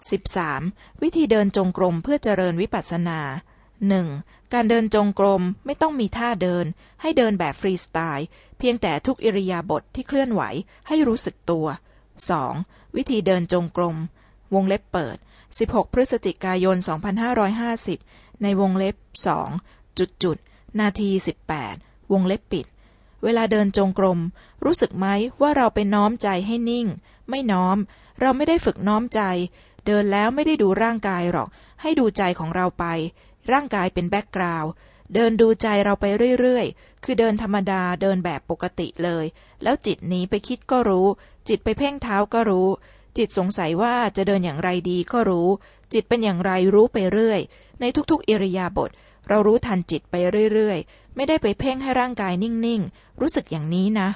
13. วิธีเดินจงกรมเพื่อเจริญวิปัสสนา 1. การเดินจงกรมไม่ต้องมีท่าเดิน ให้เดินแบบฟรีสไตล์ เพียงแต่ทุกอิริยาบถทที่เคลื่อนไหวให้รู้สึกตัว 2. วิธีเดินจงกรม วงเล็บเปิด 16 พฤศจิกายน 2550 ในวงเล็บ 2 จุดจุด นาที 18 วงเล็บปิด เวลาเดินจงกรม รู้สึกไหมว่าเราไปน้อมใจให้นิ่ง ไม่น้อม เราไม่ได้ฝึกน้อมใจ เดินแล้วไม่ได้ดูร่างกายหรอก ให้ดูใจของเราไป ร่างกายเป็นแบ็กกราวด์เดินดูใจเราไปเรื่อยๆ คือเดินธรรมดาเดินแบบปกติเลย แล้วจิตหนีไปคิดก็รู้ จิตไปเพ่งเท้าก็รู้ จิตสงสัยว่าจะเดินอย่างไรดีก็รู้ จิตเป็นอย่างไรรู้ไปเรื่อย ในทุกๆอิริยาบถเรารู้ทันจิตไปเรื่อยๆ ไม่ได้ไปเพ่งให้ร่างกายนิ่งๆ รู้สึกอย่างนี้นะ